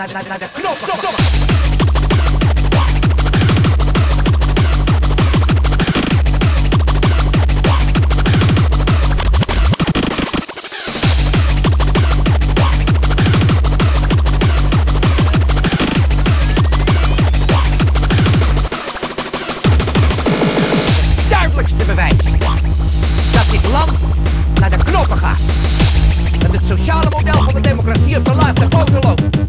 naar, naar, naar de knoppen. duidelijkste bewijs dat dit land naar de knoppen gaat. Dat het sociale model van de democratie op zijn laatste poten loopt.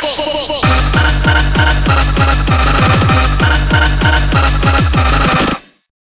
Boom, boom, boom.